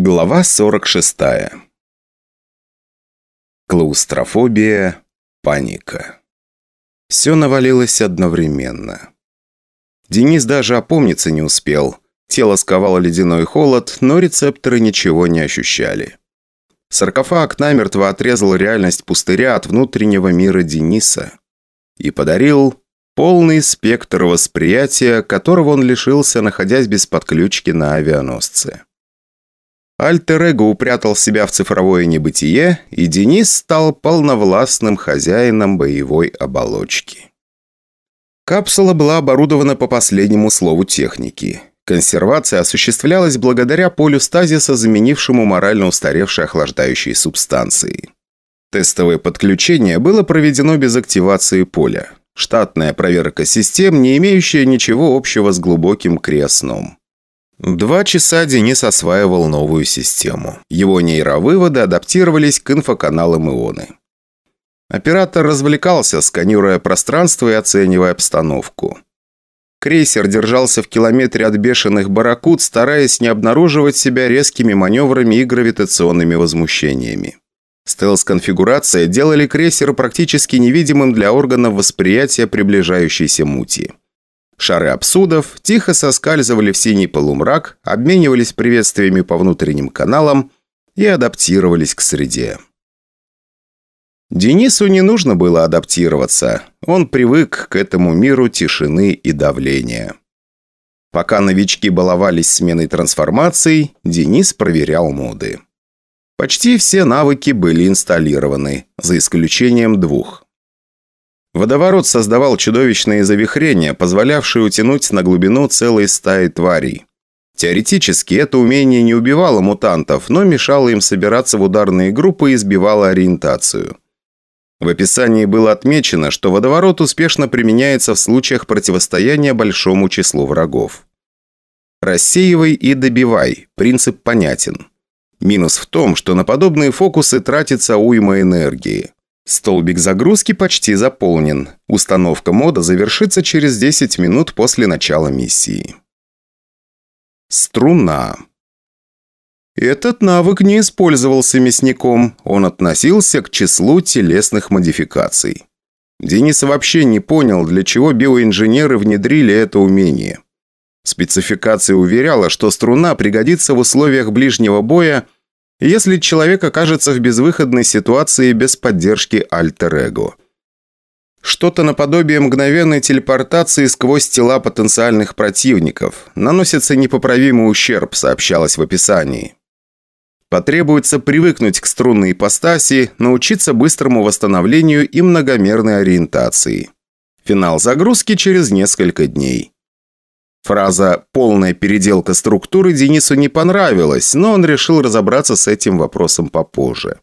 Глава 46. Клаустрофобия, паника. Все навалилось одновременно. Денис даже опомниться не успел. Тело сковало ледяной холод, но рецепторы ничего не ощущали. Саркофаг намертво отрезал реальность пустыря от внутреннего мира Дениса и подарил полный спектр восприятия, которого он лишился, находясь без подключки на авианосце. Альтер-эго упрятал себя в цифровое небытие, и Денис стал полновластным хозяином боевой оболочки. Капсула была оборудована по последнему слову техники. Консервация осуществлялась благодаря полю стазиса, заменившему морально устаревшие охлаждающие субстанции. Тестовое подключение было проведено без активации поля. Штатная проверка систем, не имеющая ничего общего с глубоким кресном. Два часа Денис осваивал новую систему. Его нейровыводы адаптировались к инфоканалам Ионы. Оператор развлекался, сканируя пространство и оценивая обстановку. Крейсер держался в километре от бешеных барракуд, стараясь не обнаруживать себя резкими маневрами и гравитационными возмущениями. Стелс-конфигурация делали крейсер практически невидимым для органов восприятия приближающейся мути. Шары абсудов тихо соскальзывали в синий полумрак, обменивались приветствиями по внутренним каналам и адаптировались к среде. Денису не нужно было адаптироваться. Он привык к этому миру тишины и давления. Пока новички баловались сменой трансформаций, Денис проверял моды. Почти все навыки были инсталлированы, за исключением двух – Водоворот создавал чудовищные завихрения, позволявшие утянуть на глубину целой стаи тварей. Теоретически это умение не убивало мутантов, но мешало им собираться в ударные группы и сбивало ориентацию. В описании было отмечено, что водоворот успешно применяется в случаях противостояния большому числу врагов. Рассеивай и добивай, принцип понятен. Минус в том, что на подобные фокусы тратится уйма энергии. Столбик загрузки почти заполнен. Установка мода завершится через 10 минут после начала миссии. Струна. Этот навык не использовался мясником, он относился к числу телесных модификаций. Денис вообще не понял, для чего биоинженеры внедрили это умение. Спецификация уверяла, что струна пригодится в условиях ближнего боя – если человек окажется в безвыходной ситуации без поддержки альтер-эго. Что-то наподобие мгновенной телепортации сквозь тела потенциальных противников. Наносится непоправимый ущерб, сообщалось в описании. Потребуется привыкнуть к струнной ипостаси, научиться быстрому восстановлению и многомерной ориентации. Финал загрузки через несколько дней. Фраза «полная переделка структуры» Денису не понравилась, но он решил разобраться с этим вопросом попозже.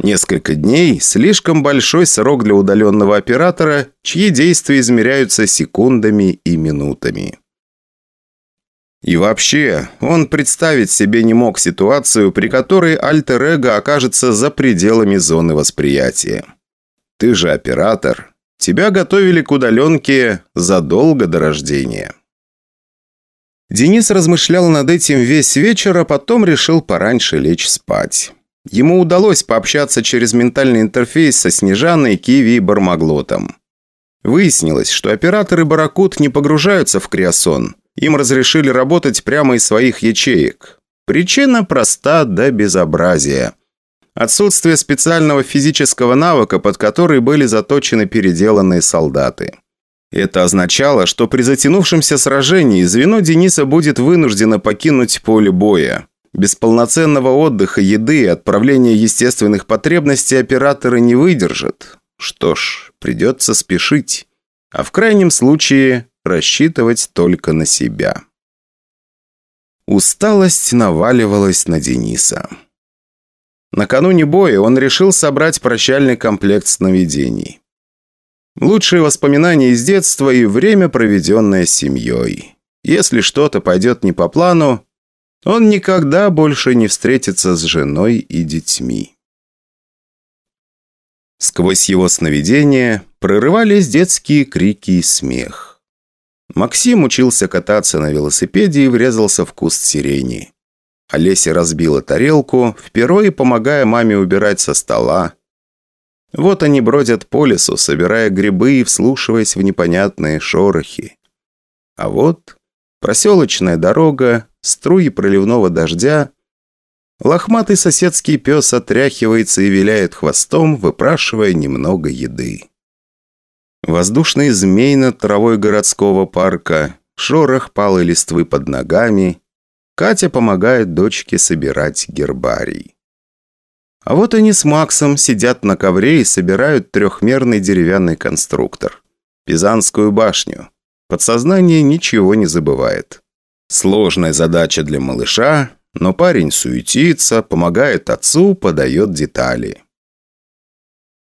Несколько дней – слишком большой срок для удаленного оператора, чьи действия измеряются секундами и минутами. И вообще, он представить себе не мог ситуацию, при которой альтер-эго окажется за пределами зоны восприятия. Ты же оператор. Тебя готовили к удаленке задолго до рождения. Денис размышлял над этим весь вечер, а потом решил пораньше лечь спать. Ему удалось пообщаться через ментальный интерфейс со Снежаной, Киви и Бармаглотом. Выяснилось, что операторы Баракут не погружаются в криосон. Им разрешили работать прямо из своих ячеек. Причина проста до безобразия. Отсутствие специального физического навыка, под который были заточены переделанные солдаты. Это означало, что при затянувшемся сражении звено Дениса будет вынуждено покинуть поле боя. Без полноценного отдыха, еды и отправления естественных потребностей операторы не выдержат. Что ж, придется спешить. А в крайнем случае рассчитывать только на себя. Усталость наваливалась на Дениса. Накануне боя он решил собрать прощальный комплект сновидений. Лучшие воспоминания из детства и время, проведенное с семьей. Если что-то пойдет не по плану, он никогда больше не встретится с женой и детьми. Сквозь его сновидения прорывались детские крики и смех. Максим учился кататься на велосипеде и врезался в куст сирени. Олеся разбила тарелку, впервые помогая маме убирать со стола. Вот они бродят по лесу, собирая грибы и вслушиваясь в непонятные шорохи. А вот проселочная дорога, струи проливного дождя. Лохматый соседский пес отряхивается и виляет хвостом, выпрашивая немного еды. Воздушный змей над травой городского парка, шорох палой листвы под ногами, Катя помогает дочке собирать гербарий. А вот они с Максом сидят на ковре и собирают трехмерный деревянный конструктор. Пизанскую башню. Подсознание ничего не забывает. Сложная задача для малыша, но парень суетится, помогает отцу, подает детали.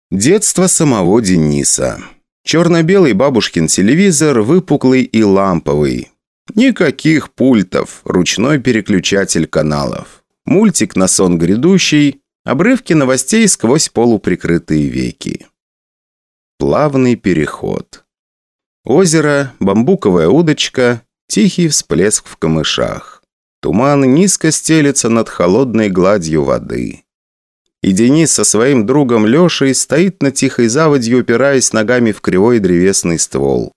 Детство самого Дениса. Черно-белый бабушкин телевизор, выпуклый и ламповый. Никаких пультов, ручной переключатель каналов. Мультик на сон грядущий, обрывки новостей сквозь полуприкрытые веки. Плавный переход. Озеро, бамбуковая удочка, тихий всплеск в камышах. Туман низко стелется над холодной гладью воды. И Денис со своим другом Лешей стоит на тихой заводью, упираясь ногами в кривой древесный ствол.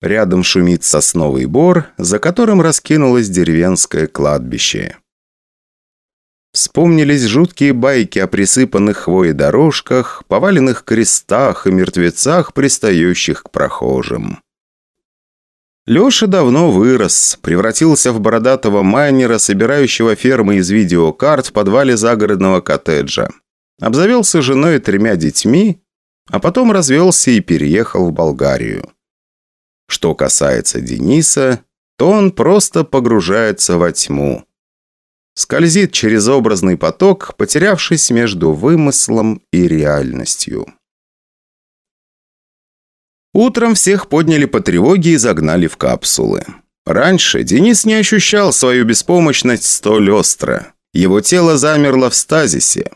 Рядом шумит сосновый бор, за которым раскинулось деревенское кладбище. Вспомнились жуткие байки о присыпанных хвоей дорожках, поваленных крестах и мертвецах, пристающих к прохожим. Леша давно вырос, превратился в бородатого майнера, собирающего фермы из видеокарт в подвале загородного коттеджа. Обзавелся женой и тремя детьми, а потом развелся и переехал в Болгарию. Что касается Дениса, то он просто погружается во тьму. Скользит через образный поток, потерявшись между вымыслом и реальностью. Утром всех подняли по тревоге и загнали в капсулы. Раньше Денис не ощущал свою беспомощность столь остро. Его тело замерло в стазисе.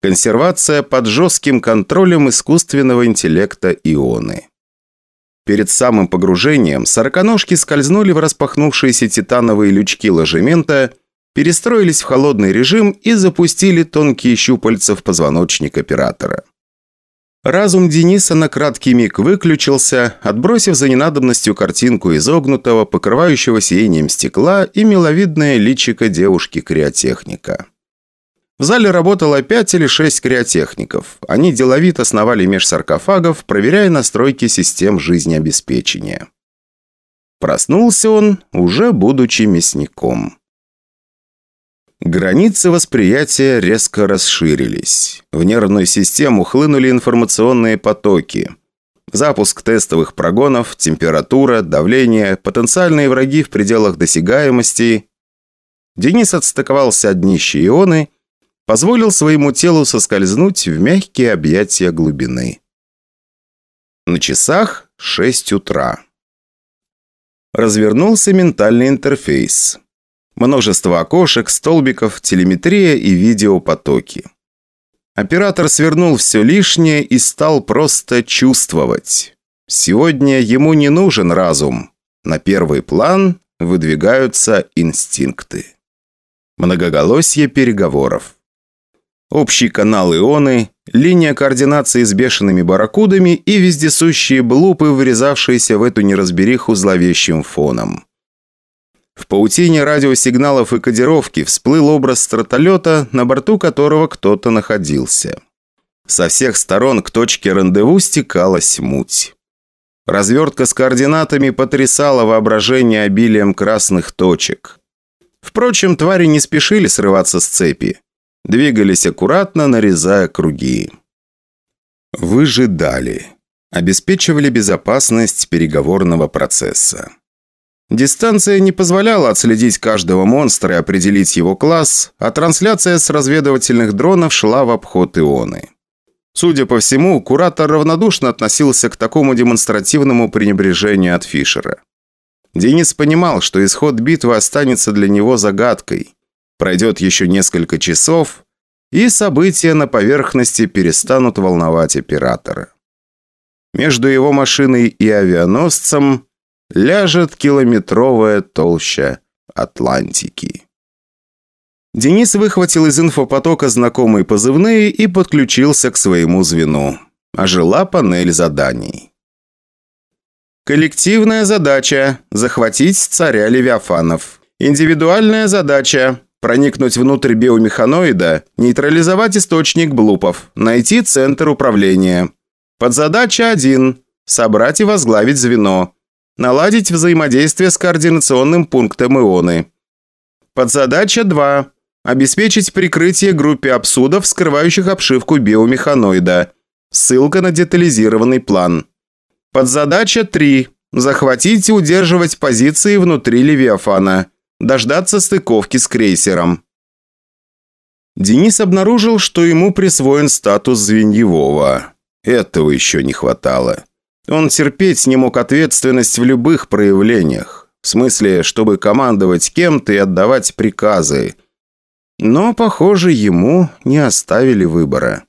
Консервация под жестким контролем искусственного интеллекта ионы. Перед самым погружением сороконожки скользнули в распахнувшиеся титановые лючки ложемента, перестроились в холодный режим и запустили тонкие щупальца в позвоночник оператора. Разум Дениса на краткий миг выключился, отбросив за ненадобностью картинку изогнутого, покрывающего сиянием стекла и миловидное личико девушки-криотехника. В зале работало пять или шесть криотехников. Они деловито сновали меж саркофагов, проверяя настройки систем жизнеобеспечения. Проснулся он, уже будучи мясником. Границы восприятия резко расширились. В нервную систему хлынули информационные потоки. Запуск тестовых прогонов, температура, давление, потенциальные враги в пределах досягаемости. Денис отстыковался от днища ионы позволил своему телу соскользнуть в мягкие объятия глубины. На часах 6 утра. Развернулся ментальный интерфейс. Множество окошек, столбиков, телеметрия и видеопотоки. Оператор свернул все лишнее и стал просто чувствовать. Сегодня ему не нужен разум. На первый план выдвигаются инстинкты. Многоголосье переговоров. Общий канал ионы, линия координации с бешеными барракудами и вездесущие блупы, вырезавшиеся в эту неразбериху зловещим фоном. В паутине радиосигналов и кодировки всплыл образ стратолета, на борту которого кто-то находился. Со всех сторон к точке рандеву стекалась муть. Развертка с координатами потрясала воображение обилием красных точек. Впрочем, твари не спешили срываться с цепи. Двигались аккуратно, нарезая круги. Выжидали. Обеспечивали безопасность переговорного процесса. Дистанция не позволяла отследить каждого монстра и определить его класс, а трансляция с разведывательных дронов шла в обход Ионы. Судя по всему, куратор равнодушно относился к такому демонстративному пренебрежению от Фишера. Денис понимал, что исход битвы останется для него загадкой. Пройдет еще несколько часов, и события на поверхности перестанут волновать оператора. Между его машиной и авианосцем ляжет километровая толща Атлантики. Денис выхватил из инфопотока знакомые позывные и подключился к своему звену. Ожила панель заданий. Коллективная задача – захватить царя Левиафанов. Индивидуальная задача – проникнуть внутрь биомеханоида, нейтрализовать источник блупов, найти центр управления. Подзадача 1 – собрать и возглавить звено. Наладить взаимодействие с координационным пунктом Ионы. Подзадача 2 Обеспечить прикрытие группе абсудов, скрывающих обшивку биомеханоида. Ссылка на детализированный план. Подзадача 3. Захватить и удерживать позиции внутри Левиафана. Дождаться стыковки с крейсером. Денис обнаружил, что ему присвоен статус звеньевого. Этого еще не хватало. Он терпеть не мог ответственность в любых проявлениях. В смысле, чтобы командовать кем-то и отдавать приказы. Но, похоже, ему не оставили выбора.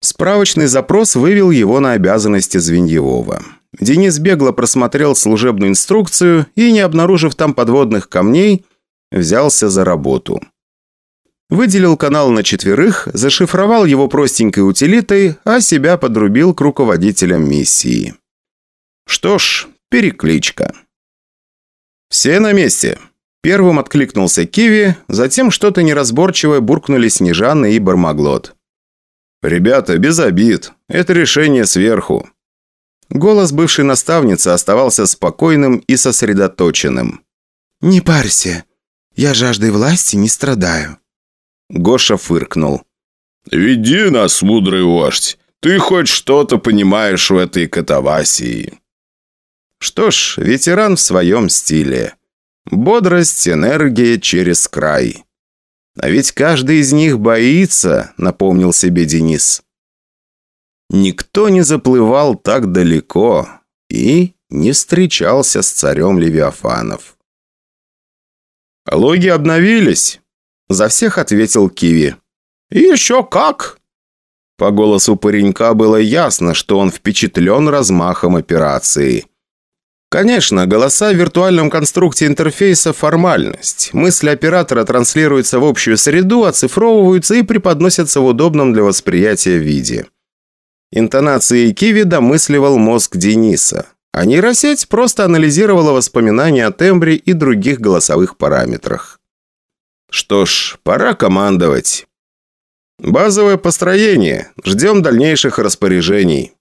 Справочный запрос вывел его на обязанности Звеньевого. Денис бегло просмотрел служебную инструкцию и, не обнаружив там подводных камней, взялся за работу. Выделил канал на четверых, зашифровал его простенькой утилитой, а себя подрубил к руководителям миссии. Что ж, перекличка. «Все на месте», Первым откликнулся Киви, затем что-то неразборчивое буркнули Снежана и Бармаглот. «Ребята, без обид. Это решение сверху». Голос бывшей наставницы оставался спокойным и сосредоточенным. «Не парься. Я жаждой власти не страдаю». Гоша фыркнул. «Веди нас, мудрый вождь. Ты хоть что-то понимаешь в этой катавасии». Что ж, ветеран в своем стиле. Бодрость, энергия через край. А ведь каждый из них боится, напомнил себе Денис. Никто не заплывал так далеко и не встречался с царем Левиафанов. «Логи обновились?» За всех ответил Киви. «Еще как!» По голосу паренька было ясно, что он впечатлен размахом операции. Конечно, голоса в виртуальном конструкте интерфейса – формальность. Мысли оператора транслируются в общую среду, оцифровываются и преподносятся в удобном для восприятия виде. Интонации Киви домысливал мозг Дениса, а нейросеть просто анализировала воспоминания о тембре и других голосовых параметрах. Что ж, пора командовать. Базовое построение. Ждем дальнейших распоряжений.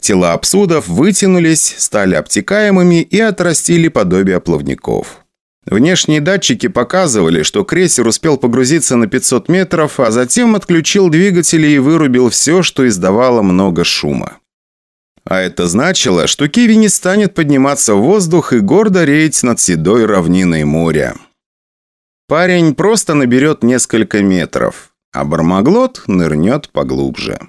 Тела абсудов вытянулись, стали обтекаемыми и отрастили подобие плавников. Внешние датчики показывали, что крейсер успел погрузиться на 500 метров, а затем отключил двигатели и вырубил все, что издавало много шума. А это значило, что Киви не станет подниматься в воздух и гордо реять над седой равниной моря. Парень просто наберет несколько метров, а Бармаглот нырнет поглубже.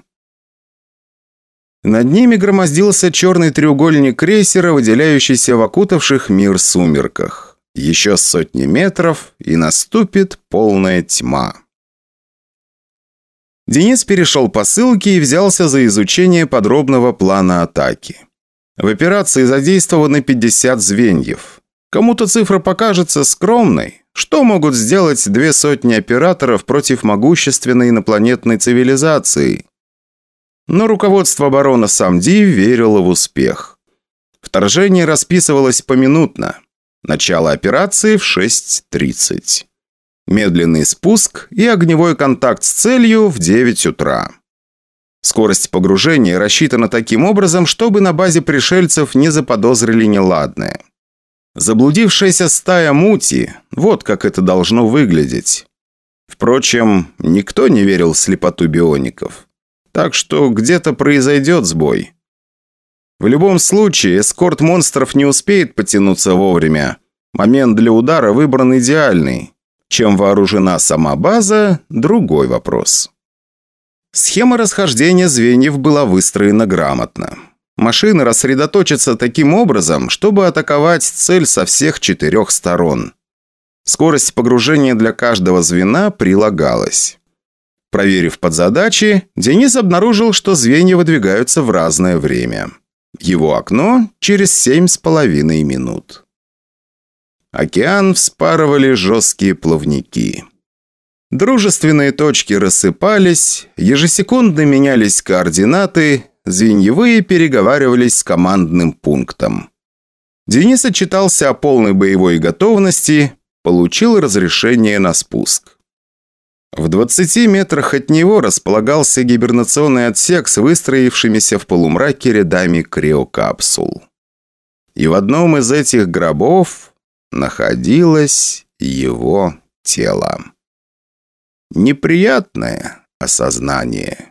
Над ними громоздился черный треугольник крейсера, выделяющийся в окутавших мир сумерках. Еще сотни метров, и наступит полная тьма. Денис перешел по ссылке и взялся за изучение подробного плана атаки. В операции задействованы 50 звеньев. Кому-то цифра покажется скромной. Что могут сделать две сотни операторов против могущественной инопланетной цивилизации? Но руководство барона Самди верило в успех. Вторжение расписывалось поминутно. Начало операции в 6.30. Медленный спуск и огневой контакт с целью в 9 утра. Скорость погружения рассчитана таким образом, чтобы на базе пришельцев не заподозрили неладное. Заблудившаяся стая мути – вот как это должно выглядеть. Впрочем, никто не верил в слепоту биоников. Так что где-то произойдет сбой. В любом случае, эскорт монстров не успеет потянуться вовремя. Момент для удара выбран идеальный. Чем вооружена сама база – другой вопрос. Схема расхождения звеньев была выстроена грамотно. Машины рассредоточатся таким образом, чтобы атаковать цель со всех четырех сторон. Скорость погружения для каждого звена прилагалась. Проверив подзадачи, Денис обнаружил, что звенья выдвигаются в разное время. Его окно через семь с половиной минут. Океан вспарывали жесткие плавники. Дружественные точки рассыпались, ежесекундно менялись координаты, звеньевые переговаривались с командным пунктом. Денис отчитался о полной боевой готовности, получил разрешение на спуск. В 20 метрах от него располагался гибернационный отсек с выстроившимися в полумраке рядами криокапсул. И в одном из этих гробов находилось его тело. Неприятное осознание.